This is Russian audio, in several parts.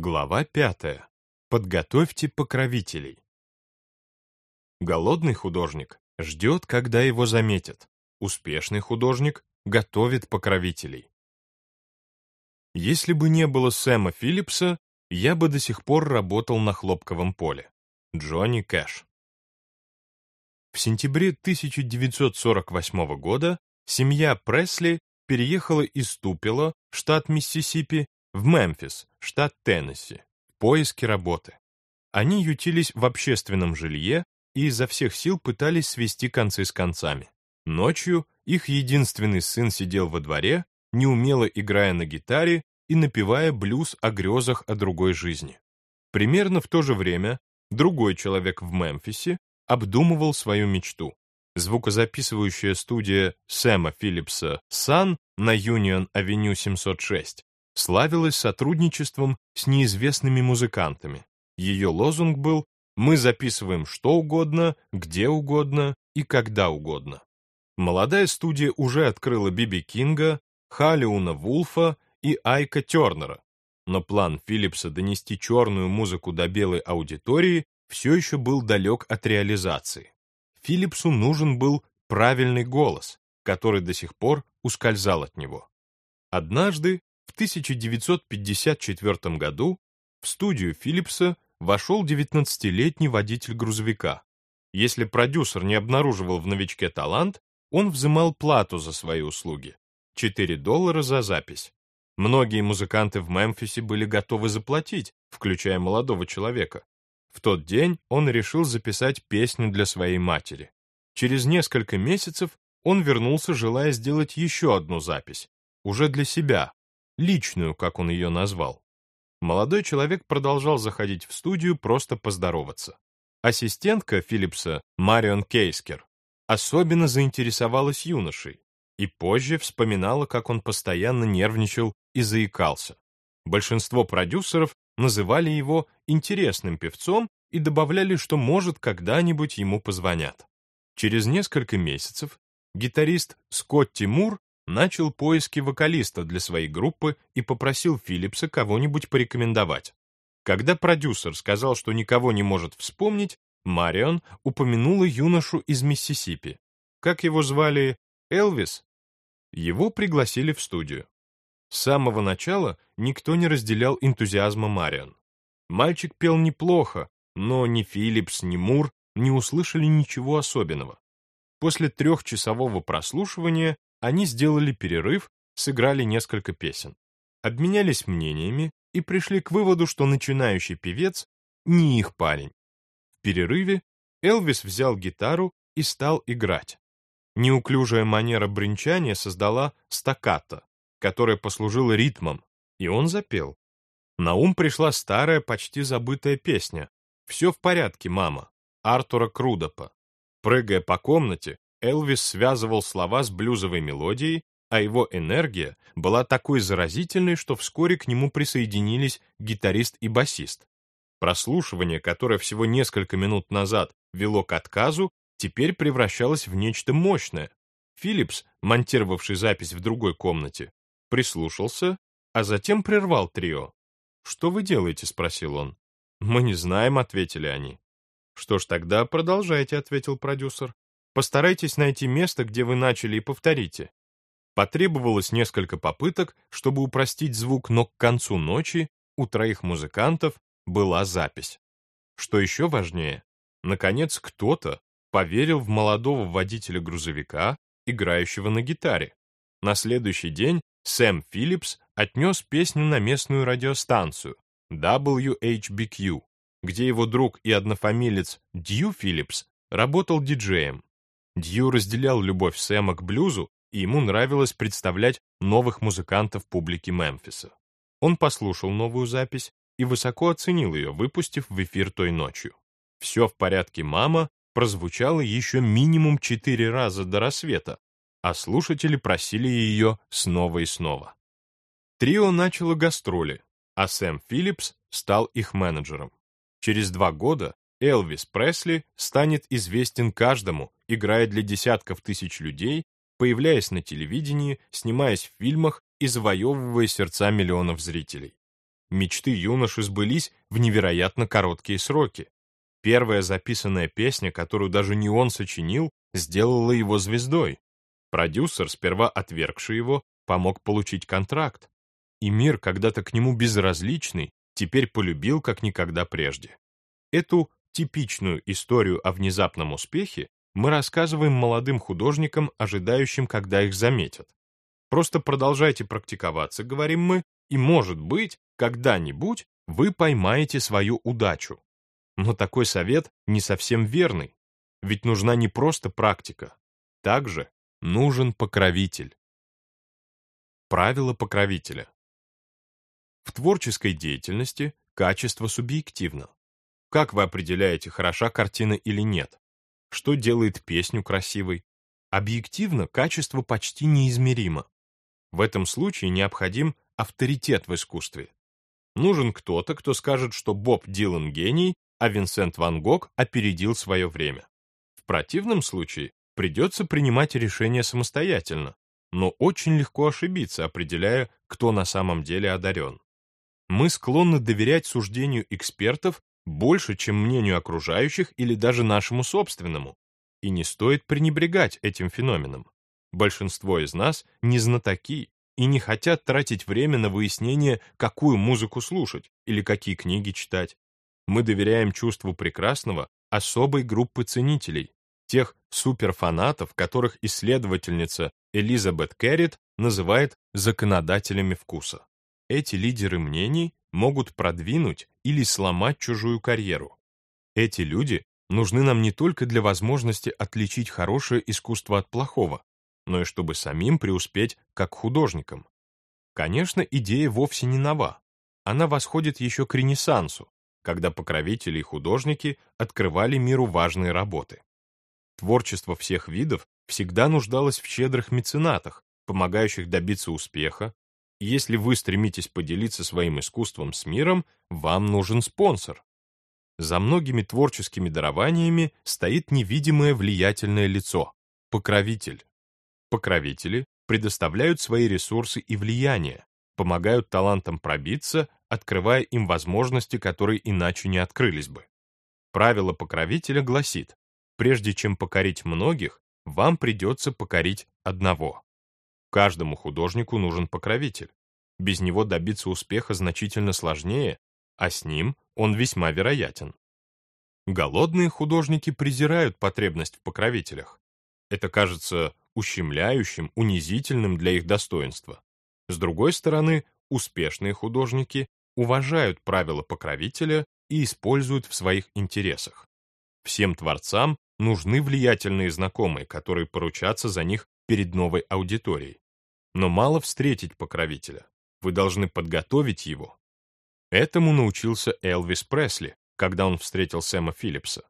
Глава пятая. Подготовьте покровителей. Голодный художник ждет, когда его заметят. Успешный художник готовит покровителей. Если бы не было Сэма Филлипса, я бы до сих пор работал на хлопковом поле. Джонни Кэш. В сентябре 1948 года семья Пресли переехала из Тупело, штат Миссисипи, в Мемфис, штат Теннесси, в поиске работы. Они ютились в общественном жилье и изо всех сил пытались свести концы с концами. Ночью их единственный сын сидел во дворе, неумело играя на гитаре и напевая блюз о грезах о другой жизни. Примерно в то же время другой человек в Мемфисе обдумывал свою мечту. Звукозаписывающая студия Сэма Филлипса «Сан» на Юнион-авеню 706 славилась сотрудничеством с неизвестными музыкантами. Ее лозунг был «Мы записываем что угодно, где угодно и когда угодно». Молодая студия уже открыла Биби Кинга, Халиуна Вулфа и Айка Тернера, но план Филлипса донести черную музыку до белой аудитории все еще был далек от реализации. Филлипсу нужен был правильный голос, который до сих пор ускользал от него. Однажды, в 1954 году, в студию Филлипса вошел 19-летний водитель грузовика. Если продюсер не обнаруживал в новичке талант, он взимал плату за свои услуги — 4 доллара за запись. Многие музыканты в Мемфисе были готовы заплатить, включая молодого человека. В тот день он решил записать песню для своей матери. Через несколько месяцев он вернулся, желая сделать еще одну запись, уже для себя, личную, как он ее назвал. Молодой человек продолжал заходить в студию просто поздороваться. Ассистентка Филлипса, Марион Кейскер, особенно заинтересовалась юношей и позже вспоминала, как он постоянно нервничал и заикался. Большинство продюсеров называли его интересным певцом и добавляли, что, может, когда-нибудь ему позвонят. Через несколько месяцев гитарист Скотт Тимур начал поиски вокалиста для своей группы и попросил Филлипса кого-нибудь порекомендовать. Когда продюсер сказал, что никого не может вспомнить, Марион упомянула юношу из Миссисипи. Как его звали? Элвис? Его пригласили в студию. С самого начала никто не разделял энтузиазма Марион. Мальчик пел неплохо, но ни Филлипс, ни Мур не услышали ничего особенного. После трехчасового прослушивания они сделали перерыв, сыграли несколько песен, обменялись мнениями и пришли к выводу, что начинающий певец не их парень. В перерыве Элвис взял гитару и стал играть. Неуклюжая манера бренчания создала стаккато, которая послужила ритмом, и он запел. На ум пришла старая, почти забытая песня «Все в порядке, мама» Артура Крудопа. Прыгая по комнате, Элвис связывал слова с блюзовой мелодией, а его энергия была такой заразительной, что вскоре к нему присоединились гитарист и басист. Прослушивание, которое всего несколько минут назад вело к отказу, теперь превращалось в нечто мощное. Филлипс, монтировавший запись в другой комнате, прислушался, а затем прервал трио. «Что вы делаете?» — спросил он. «Мы не знаем», — ответили они. «Что ж, тогда продолжайте», — ответил продюсер. «Постарайтесь найти место, где вы начали, и повторите». Потребовалось несколько попыток, чтобы упростить звук, но к концу ночи у троих музыкантов была запись. Что еще важнее, наконец кто-то поверил в молодого водителя грузовика, играющего на гитаре. На следующий день Сэм Филлипс отнес песню на местную радиостанцию WHBQ, где его друг и однофамилец Дью Филлипс работал диджеем. Дью разделял любовь Сэма к блюзу, и ему нравилось представлять новых музыкантов публике Мемфиса. Он послушал новую запись и высоко оценил ее, выпустив в эфир той ночью. «Все в порядке, мама» прозвучало еще минимум четыре раза до рассвета, а слушатели просили ее снова и снова. Трио начало гастроли, а Сэм Филлипс стал их менеджером. Через два года Элвис Пресли станет известен каждому, играя для десятков тысяч людей, появляясь на телевидении, снимаясь в фильмах и завоевывая сердца миллионов зрителей. мечты юноши сбылись в невероятно короткие сроки. Первая записанная песня, которую даже не он сочинил, сделала его звездой. Продюсер, сперва отвергший его, помог получить контракт. И мир, когда-то к нему безразличный, теперь полюбил как никогда прежде. Эту типичную историю о внезапном успехе мы рассказываем молодым художникам, ожидающим, когда их заметят. Просто продолжайте практиковаться, говорим мы, и, может быть, когда-нибудь вы поймаете свою удачу. Но такой совет не совсем верный, ведь нужна не просто практика. Также нужен покровитель. Правило покровителя. В творческой деятельности качество субъективно. Как вы определяете, хороша картина или нет? Что делает песню красивой? Объективно качество почти неизмеримо. В этом случае необходим авторитет в искусстве. Нужен кто-то, кто скажет, что Боб Дилан гений, а Винсент Ван Гог опередил свое время. В противном случае придется принимать решения самостоятельно, но очень легко ошибиться, определяя, кто на самом деле одарен. Мы склонны доверять суждению экспертов больше, чем мнению окружающих или даже нашему собственному. И не стоит пренебрегать этим феноменом. Большинство из нас не знатоки и не хотят тратить время на выяснение, какую музыку слушать или какие книги читать. Мы доверяем чувству прекрасного особой группы ценителей, тех суперфанатов, которых исследовательница Элизабет Керрит называет законодателями вкуса. Эти лидеры мнений могут продвинуть или сломать чужую карьеру. Эти люди нужны нам не только для возможности отличить хорошее искусство от плохого, но и чтобы самим преуспеть как художникам. Конечно, идея вовсе не нова. Она восходит еще к Ренессансу, когда покровители и художники открывали миру важные работы. Творчество всех видов всегда нуждалось в щедрых меценатах, помогающих добиться успеха, если вы стремитесь поделиться своим искусством с миром, вам нужен спонсор. За многими творческими дарованиями стоит невидимое влиятельное лицо — покровитель. Покровители предоставляют свои ресурсы и влияние, помогают талантам пробиться, открывая им возможности, которые иначе не открылись бы. Правило покровителя гласит, прежде чем покорить многих, вам придется покорить одного. Каждому художнику нужен покровитель. Без него добиться успеха значительно сложнее, а с ним он весьма вероятен. Голодные художники презирают потребность в покровителях. Это кажется ущемляющим, унизительным для их достоинства. С другой стороны, успешные художники уважают правила покровителя и используют в своих интересах. Всем творцам нужны влиятельные знакомые, которые поручатся за них перед новой аудиторией. Но мало встретить покровителя. Вы должны подготовить его. Этому научился Элвис Пресли, когда он встретил Сэма Филлипса.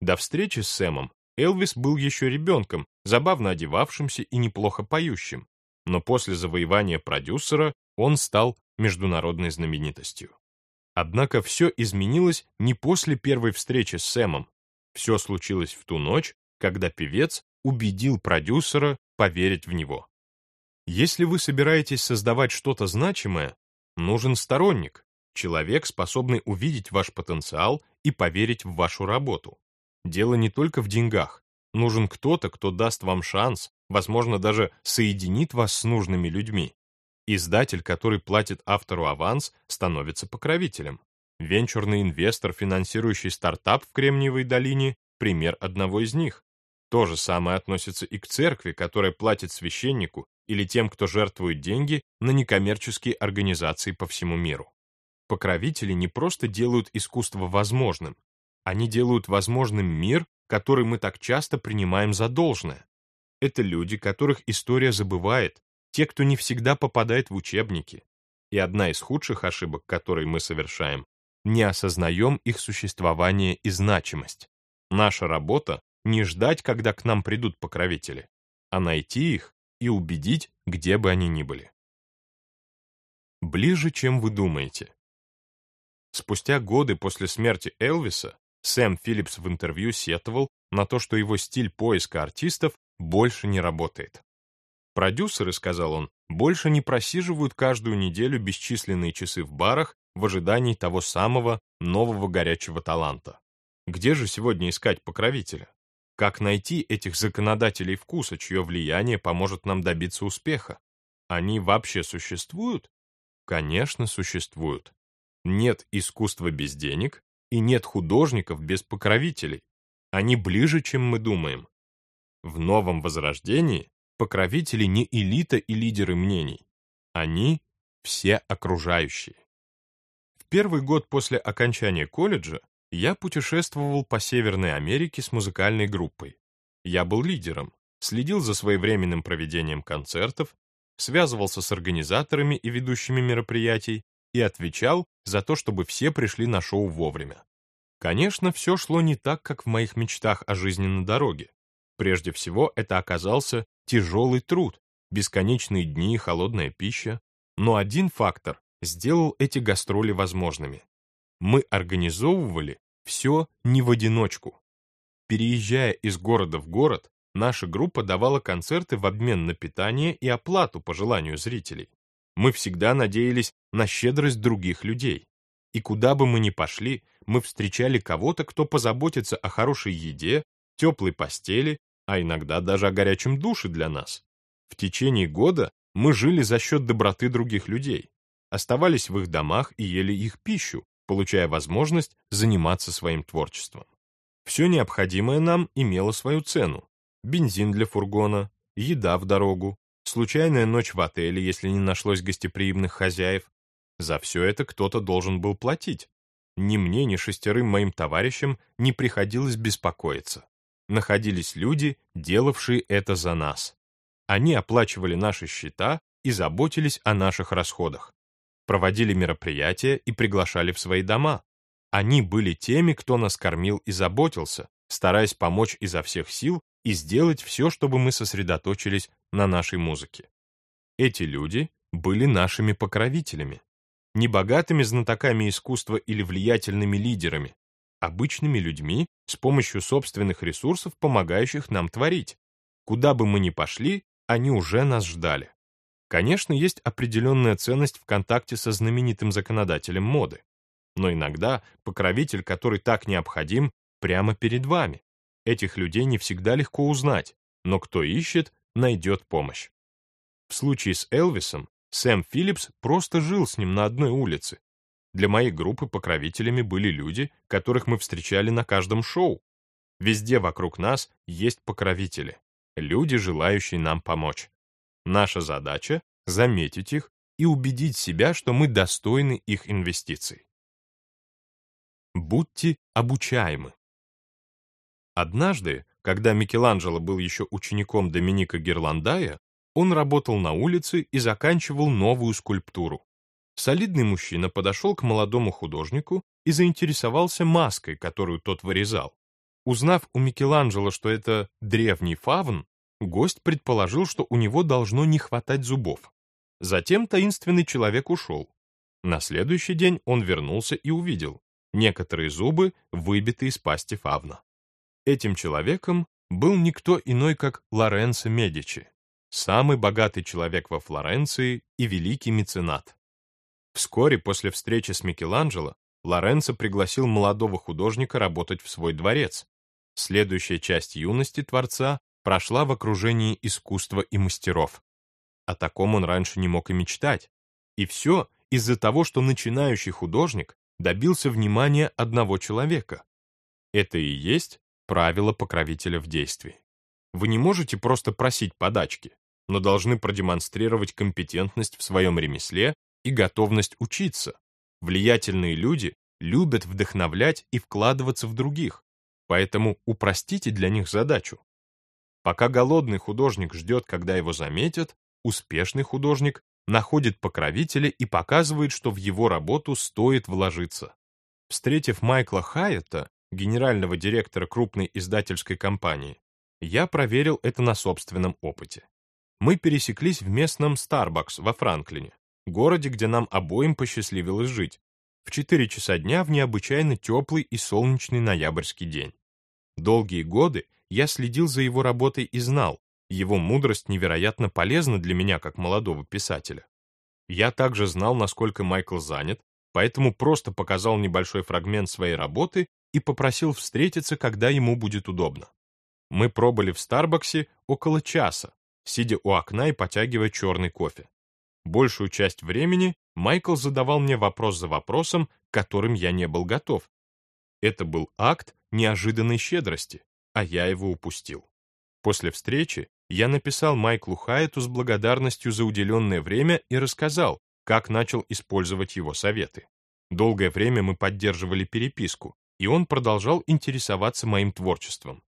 До встречи с Сэмом Элвис был еще ребенком, забавно одевавшимся и неплохо поющим, но после завоевания продюсера он стал международной знаменитостью. Однако все изменилось не после первой встречи с Сэмом. Все случилось в ту ночь, когда певец убедил продюсера поверить в него. Если вы собираетесь создавать что-то значимое, нужен сторонник, человек, способный увидеть ваш потенциал и поверить в вашу работу. Дело не только в деньгах. Нужен кто-то, кто даст вам шанс, возможно, даже соединит вас с нужными людьми. Издатель, который платит автору аванс, становится покровителем. Венчурный инвестор, финансирующий стартап в Кремниевой долине, пример одного из них. То же самое относится и к церкви, которая платит священнику или тем, кто жертвует деньги на некоммерческие организации по всему миру. Покровители не просто делают искусство возможным, они делают возможным мир, который мы так часто принимаем за должное. Это люди, которых история забывает, те, кто не всегда попадает в учебники. И одна из худших ошибок, которые мы совершаем, не осознаем их существование и значимость. Наша работа не ждать, когда к нам придут покровители, а найти их и убедить, где бы они ни были. Ближе, чем вы думаете. Спустя годы после смерти Элвиса Сэм Филлипс в интервью сетовал на то, что его стиль поиска артистов больше не работает. Продюсеры, сказал он, больше не просиживают каждую неделю бесчисленные часы в барах в ожидании того самого нового горячего таланта. Где же сегодня искать покровителя? Как найти этих законодателей вкуса, чье влияние поможет нам добиться успеха? Они вообще существуют? Конечно, существуют. Нет искусства без денег, и нет художников без покровителей. Они ближе, чем мы думаем. В новом возрождении покровители не элита и лидеры мнений. Они все окружающие. В первый год после окончания колледжа я путешествовал по Северной Америке с музыкальной группой. Я был лидером, следил за своевременным проведением концертов, связывался с организаторами и ведущими мероприятий и отвечал за то, чтобы все пришли на шоу вовремя. Конечно, все шло не так, как в моих мечтах о жизни на дороге. Прежде всего, это оказался тяжелый труд, бесконечные дни и холодная пища. Но один фактор сделал эти гастроли возможными. Мы организовывали все не в одиночку. Переезжая из города в город, наша группа давала концерты в обмен на питание и оплату по желанию зрителей. Мы всегда надеялись на щедрость других людей. И куда бы мы ни пошли, мы встречали кого-то, кто позаботится о хорошей еде, теплой постели, а иногда даже о горячем душе для нас. В течение года мы жили за счет доброты других людей, оставались в их домах и ели их пищу, получая возможность заниматься своим творчеством. Все необходимое нам имело свою цену. Бензин для фургона, еда в дорогу, случайная ночь в отеле, если не нашлось гостеприимных хозяев. За все это кто-то должен был платить. Ни мне, ни шестерым моим товарищам не приходилось беспокоиться. Находились люди, делавшие это за нас. Они оплачивали наши счета и заботились о наших расходах проводили мероприятия и приглашали в свои дома. Они были теми, кто нас кормил и заботился, стараясь помочь изо всех сил и сделать все, чтобы мы сосредоточились на нашей музыке. Эти люди были нашими покровителями. Не богатыми знатоками искусства или влиятельными лидерами, обычными людьми с помощью собственных ресурсов, помогающих нам творить. Куда бы мы ни пошли, они уже нас ждали. Конечно, есть определенная ценность в контакте со знаменитым законодателем моды. Но иногда покровитель, который так необходим, прямо перед вами. Этих людей не всегда легко узнать, но кто ищет, найдет помощь. В случае с Элвисом Сэм Филлипс просто жил с ним на одной улице. Для моей группы покровителями были люди, которых мы встречали на каждом шоу. Везде вокруг нас есть покровители, люди, желающие нам помочь. Наша задача — заметить их и убедить себя, что мы достойны их инвестиций. Будьте обучаемы. Однажды, когда Микеланджело был еще учеником Доминика Герландая, он работал на улице и заканчивал новую скульптуру. Солидный мужчина подошел к молодому художнику и заинтересовался маской, которую тот вырезал. Узнав у Микеланджело, что это древний фавн, Гость предположил, что у него должно не хватать зубов. Затем таинственный человек ушел. На следующий день он вернулся и увидел. Некоторые зубы выбиты из пасти фавна. Этим человеком был никто иной, как Лоренцо Медичи, самый богатый человек во Флоренции и великий меценат. Вскоре после встречи с Микеланджело Лоренцо пригласил молодого художника работать в свой дворец. Следующая часть юности творца прошла в окружении искусства и мастеров. О таком он раньше не мог и мечтать. И все из-за того, что начинающий художник добился внимания одного человека. Это и есть правило покровителя в действии. Вы не можете просто просить подачки, но должны продемонстрировать компетентность в своем ремесле и готовность учиться. Влиятельные люди любят вдохновлять и вкладываться в других, поэтому упростите для них задачу. Пока голодный художник ждет, когда его заметят, успешный художник находит покровителя и показывает, что в его работу стоит вложиться. Встретив Майкла Хайетта, генерального директора крупной издательской компании, я проверил это на собственном опыте. Мы пересеклись в местном Starbucks во Франклине, городе, где нам обоим посчастливилось жить, в 4 часа дня в необычайно теплый и солнечный ноябрьский день. Долгие годы я следил за его работой и знал, его мудрость невероятно полезна для меня как молодого писателя. Я также знал, насколько Майкл занят, поэтому просто показал небольшой фрагмент своей работы и попросил встретиться, когда ему будет удобно. Мы пробыли в Старбаксе около часа, сидя у окна и потягивая черный кофе. Большую часть времени Майкл задавал мне вопрос за вопросом, к которым я не был готов. Это был акт неожиданной щедрости, а я его упустил. После встречи я написал Майклу Хайету с благодарностью за уделенное время и рассказал, как начал использовать его советы. Долгое время мы поддерживали переписку, и он продолжал интересоваться моим творчеством.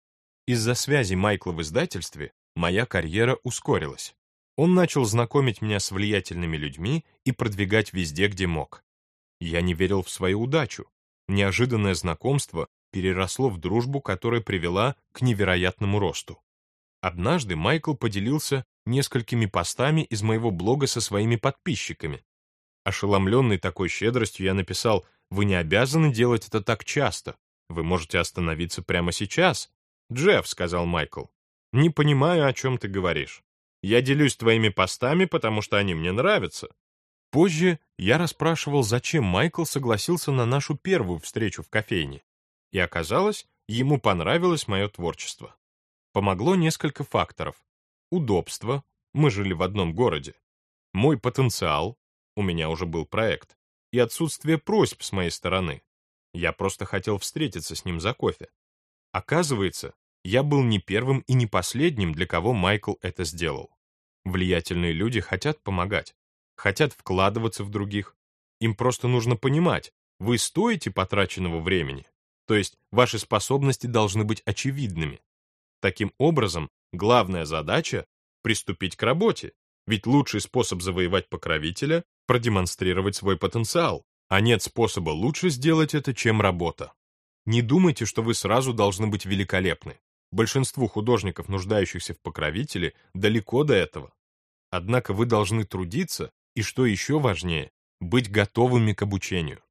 Из-за связи Майкла в издательстве моя карьера ускорилась. Он начал знакомить меня с влиятельными людьми и продвигать везде, где мог. Я не верил в свою удачу. Неожиданное знакомство переросло в дружбу, которая привела к невероятному росту. Однажды Майкл поделился несколькими постами из моего блога со своими подписчиками. Ошеломленный такой щедростью, я написал, «Вы не обязаны делать это так часто. Вы можете остановиться прямо сейчас». «Джефф», — сказал Майкл, — «не понимаю, о чем ты говоришь. Я делюсь твоими постами, потому что они мне нравятся». Позже я расспрашивал, зачем Майкл согласился на нашу первую встречу в кофейне. И оказалось, ему понравилось мое творчество. Помогло несколько факторов. Удобство, мы жили в одном городе. Мой потенциал, у меня уже был проект. И отсутствие просьб с моей стороны. Я просто хотел встретиться с ним за кофе. Оказывается, я был не первым и не последним, для кого Майкл это сделал. Влиятельные люди хотят помогать, хотят вкладываться в других. Им просто нужно понимать, вы стоите потраченного времени, то есть ваши способности должны быть очевидными. Таким образом, главная задача — приступить к работе, ведь лучший способ завоевать покровителя — продемонстрировать свой потенциал, а нет способа лучше сделать это, чем работа. Не думайте, что вы сразу должны быть великолепны. Большинству художников, нуждающихся в покровителе, далеко до этого. Однако вы должны трудиться и, что еще важнее, быть готовыми к обучению.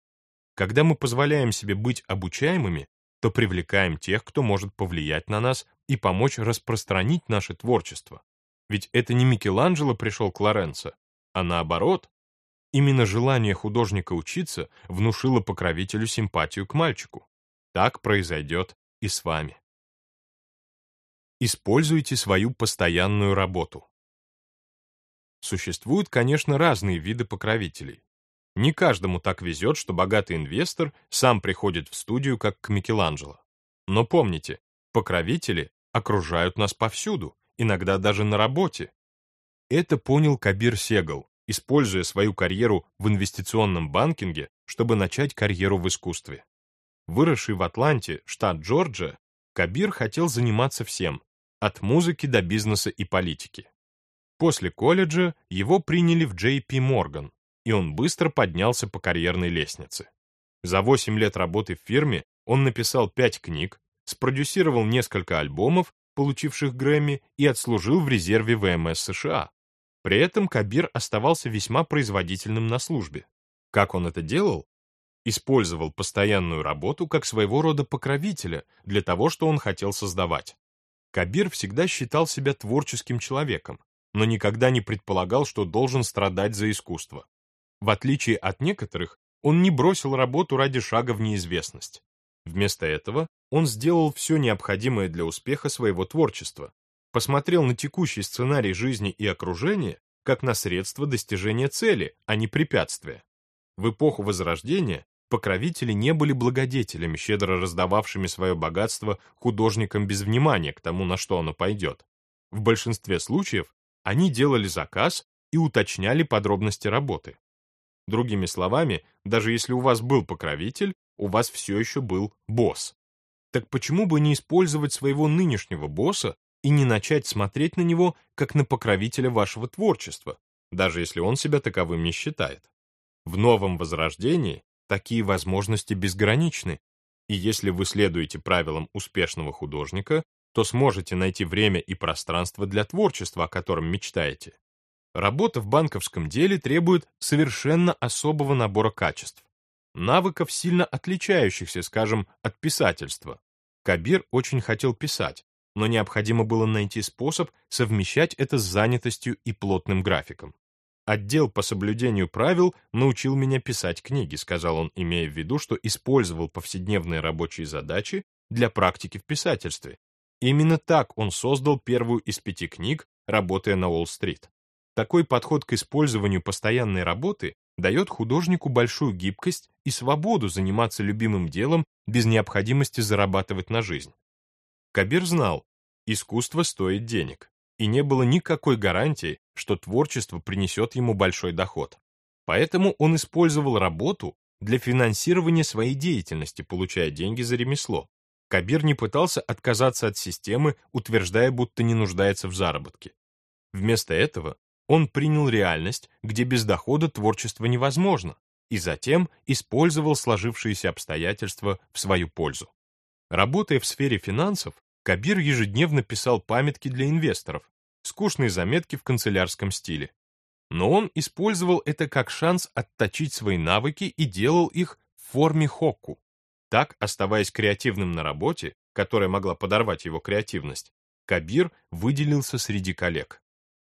Когда мы позволяем себе быть обучаемыми, то привлекаем тех, кто может повлиять на нас и помочь распространить наше творчество. Ведь это не Микеланджело пришел к Лоренцо, а наоборот. Именно желание художника учиться внушило покровителю симпатию к мальчику. Так произойдет и с вами. Используйте свою постоянную работу. Существуют, конечно, разные виды покровителей. Не каждому так везет, что богатый инвестор сам приходит в студию, как к Микеланджело. Но помните, покровители окружают нас повсюду, иногда даже на работе. Это понял Кабир Сегал, используя свою карьеру в инвестиционном банкинге, чтобы начать карьеру в искусстве. Выросший в Атланте, штат Джорджия, Кабир хотел заниматься всем, от музыки до бизнеса и политики. После колледжа его приняли в JP Morgan, и он быстро поднялся по карьерной лестнице. За 8 лет работы в фирме он написал 5 книг, спродюсировал несколько альбомов, получивших Грэмми, и отслужил в резерве ВМС США. При этом Кабир оставался весьма производительным на службе. Как он это делал? Использовал постоянную работу как своего рода покровителя для того, что он хотел создавать. Кабир всегда считал себя творческим человеком, но никогда не предполагал, что должен страдать за искусство. В отличие от некоторых, он не бросил работу ради шага в неизвестность. Вместо этого он сделал все необходимое для успеха своего творчества, посмотрел на текущий сценарий жизни и окружения как на средство достижения цели, а не препятствия. В эпоху Возрождения покровители не были благодетелями, щедро раздававшими свое богатство художникам без внимания к тому, на что оно пойдет. В большинстве случаев они делали заказ и уточняли подробности работы. Другими словами, даже если у вас был покровитель, у вас все еще был босс. Так почему бы не использовать своего нынешнего босса и не начать смотреть на него как на покровителя вашего творчества, даже если он себя таковым не считает? В новом возрождении такие возможности безграничны, и если вы следуете правилам успешного художника, то сможете найти время и пространство для творчества, о котором мечтаете. Работа в банковском деле требует совершенно особого набора качеств навыков, сильно отличающихся, скажем, от писательства. Кабир очень хотел писать, но необходимо было найти способ совмещать это с занятостью и плотным графиком. Отдел по соблюдению правил научил меня писать книги, сказал он, имея в виду, что использовал повседневные рабочие задачи для практики в писательстве. Именно так он создал первую из пяти книг, работая на Уолл-стрит. Такой подход к использованию постоянной работы дает художнику большую гибкость и свободу заниматься любимым делом без необходимости зарабатывать на жизнь. Кабир знал, искусство стоит денег, и не было никакой гарантии, что творчество принесет ему большой доход. Поэтому он использовал работу для финансирования своей деятельности, получая деньги за ремесло. Кабир не пытался отказаться от системы, утверждая, будто не нуждается в заработке. Вместо этого он принял реальность, где без дохода творчество невозможно, и затем использовал сложившиеся обстоятельства в свою пользу. Работая в сфере финансов, Кабир ежедневно писал памятки для инвесторов, скучные заметки в канцелярском стиле. Но он использовал это как шанс отточить свои навыки и делал их в форме хокку. Так, оставаясь креативным на работе, которая могла подорвать его креативность, Кабир выделился среди коллег.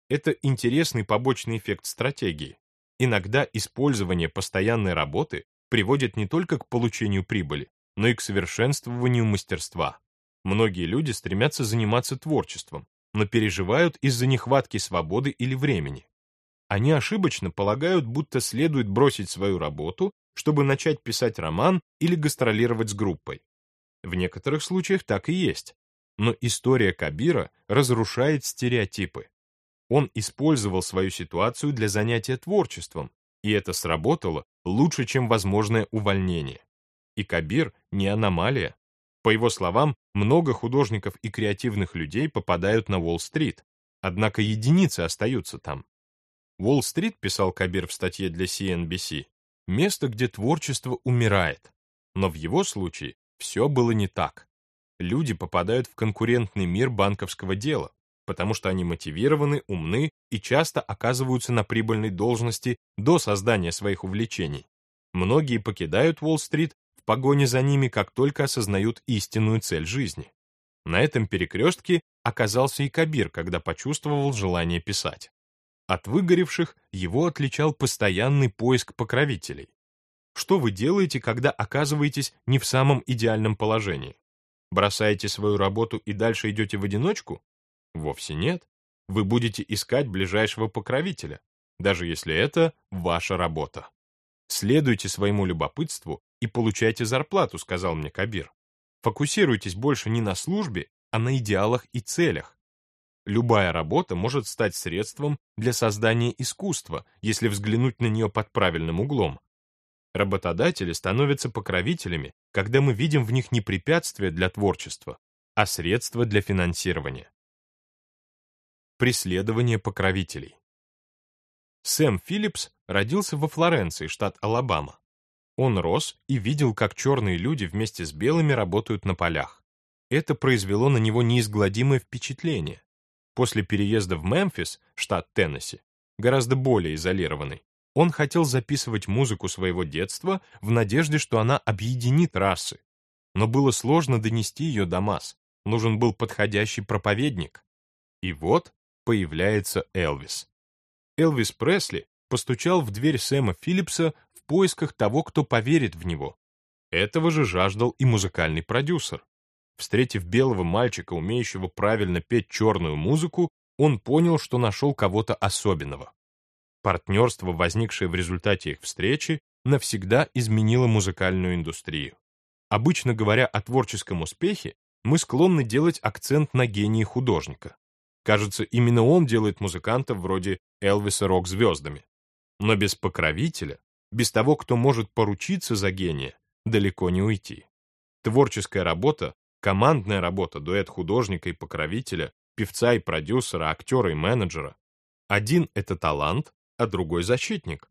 Это интересный побочный эффект стратегии. Иногда использование постоянной работы приводит не только к получению прибыли, но и к совершенствованию мастерства. Многие люди стремятся заниматься творчеством, но переживают из-за нехватки свободы или времени. Они ошибочно полагают, будто следует бросить свою работу, чтобы начать писать роман или гастролировать с группой. В некоторых случаях так и есть. Но история Кабира разрушает стереотипы. Он использовал свою ситуацию для занятия творчеством, и это сработало лучше, чем возможное увольнение. И Кабир не аномалия. По его словам, много художников и креативных людей попадают на Уолл-стрит, однако единицы остаются там. Уолл-стрит, писал Кабир в статье для CNBC, место, где творчество умирает. Но в его случае все было не так. Люди попадают в конкурентный мир банковского дела, потому что они мотивированы, умны и часто оказываются на прибыльной должности до создания своих увлечений. Многие покидают Уолл-стрит в погоне за ними, как только осознают истинную цель жизни. На этом перекрестке оказался и Кабир, когда почувствовал желание писать. От выгоревших его отличал постоянный поиск покровителей. Что вы делаете, когда оказываетесь не в самом идеальном положении? Бросаете свою работу и дальше идете в одиночку? Вовсе нет. Вы будете искать ближайшего покровителя, даже если это ваша работа. Следуйте своему любопытству и получайте зарплату, сказал мне Кабир. Фокусируйтесь больше не на службе, а на идеалах и целях. Любая работа может стать средством для создания искусства, если взглянуть на нее под правильным углом. Работодатели становятся покровителями, когда мы видим в них не препятствия для творчества, а средства для финансирования. Преследование покровителей. Сэм Филлипс родился во Флоренции, штат Алабама. Он рос и видел, как черные люди вместе с белыми работают на полях. Это произвело на него неизгладимое впечатление. После переезда в Мемфис, штат Теннесси, гораздо более изолированный, он хотел записывать музыку своего детства в надежде, что она объединит расы. Но было сложно донести ее до масс, нужен был подходящий проповедник. И вот появляется Элвис. Элвис Пресли постучал в дверь Сэма Филлипса в поисках того, кто поверит в него. Этого же жаждал и музыкальный продюсер. Встретив белого мальчика, умеющего правильно петь черную музыку, он понял, что нашел кого-то особенного. Партнерство, возникшее в результате их встречи, навсегда изменило музыкальную индустрию. Обычно говоря о творческом успехе, мы склонны делать акцент на гении художника. Кажется, именно он делает музыкантов вроде Элвиса рок-звездами. Но без покровителя без того, кто может поручиться за гения, далеко не уйти. Творческая работа, командная работа, дуэт художника и покровителя, певца и продюсера, актера и менеджера. Один — это талант, а другой — защитник.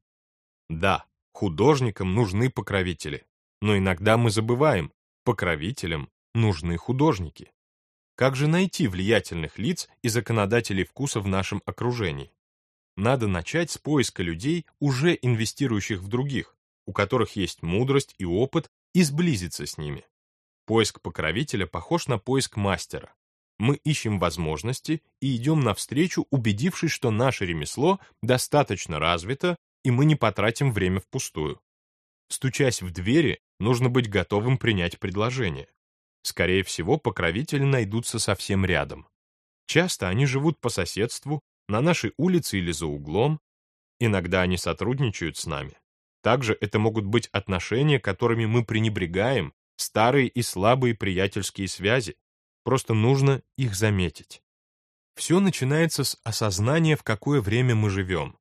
Да, художникам нужны покровители, но иногда мы забываем, покровителям нужны художники. Как же найти влиятельных лиц и законодателей вкуса в нашем окружении? Надо начать с поиска людей, уже инвестирующих в других, у которых есть мудрость и опыт, и сблизиться с ними. Поиск покровителя похож на поиск мастера. мы ищем возможности и идем навстречу, убедившись, что наше ремесло достаточно развито, и мы не потратим время впустую. Стучась в двери, нужно быть готовым принять предложение. Скорее всего, покровители найдутся совсем рядом. Часто они живут по соседству, на нашей улице или за углом. Иногда они сотрудничают с нами. Также это могут быть отношения, которыми мы пренебрегаем, старые и слабые приятельские связи. Просто нужно их заметить. Все начинается с осознания, в какое время мы живем.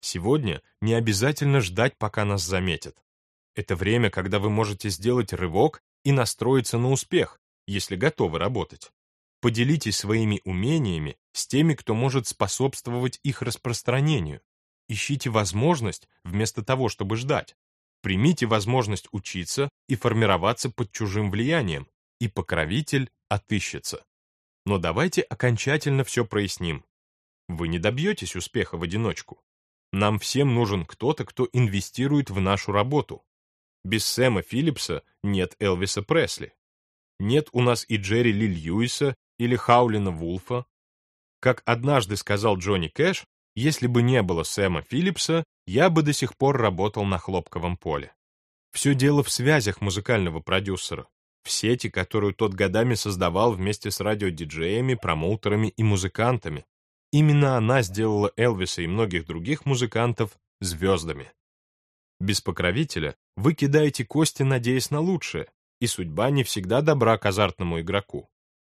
Сегодня не обязательно ждать, пока нас заметят. Это время, когда вы можете сделать рывок и настроиться на успех, если готовы работать. Поделитесь своими умениями с теми, кто может способствовать их распространению. Ищите возможность вместо того, чтобы ждать. Примите возможность учиться и формироваться под чужим влиянием, и покровитель отыщется. Но давайте окончательно все проясним. Вы не добьетесь успеха в одиночку. Нам всем нужен кто-то, кто инвестирует в нашу работу. Без Сэма Филлипса нет Элвиса Пресли. Нет у нас и Джерри Ли Льюиса или Хаулина Вулфа. Как однажды сказал Джонни Кэш, если бы не было Сэма Филлипса, я бы до сих пор работал на хлопковом поле. Все дело в связях музыкального продюсера, в сети, которую тот годами создавал вместе с радиодиджеями, промоутерами и музыкантами. Именно она сделала Элвиса и многих других музыкантов звездами. Без покровителя вы кидаете кости, надеясь на лучшее, и судьба не всегда добра к азартному игроку.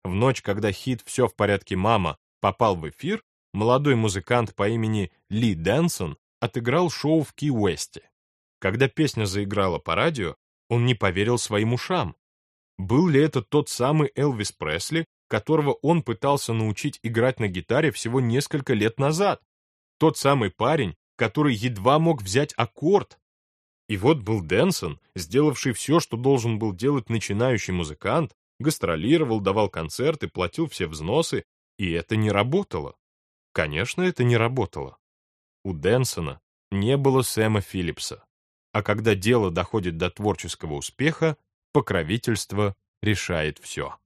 В ночь, когда хит «Все в порядке, мама» попал в эфир, молодой музыкант по имени Ли Дэнсон отыграл шоу в Ки-Уэсте. Когда песня заиграла по радио, он не поверил своим ушам. Был ли это тот самый Элвис Пресли, которого он пытался научить играть на гитаре всего несколько лет назад? Тот самый парень, который едва мог взять аккорд, и вот был Дэнсон, сделавший все, что должен был делать начинающий музыкант, гастролировал, давал концерты, платил все взносы, и это не работало. Конечно, это не работало. У Дэнсона не было Сэма Филлипса. А когда дело доходит до творческого успеха, покровительство решает все.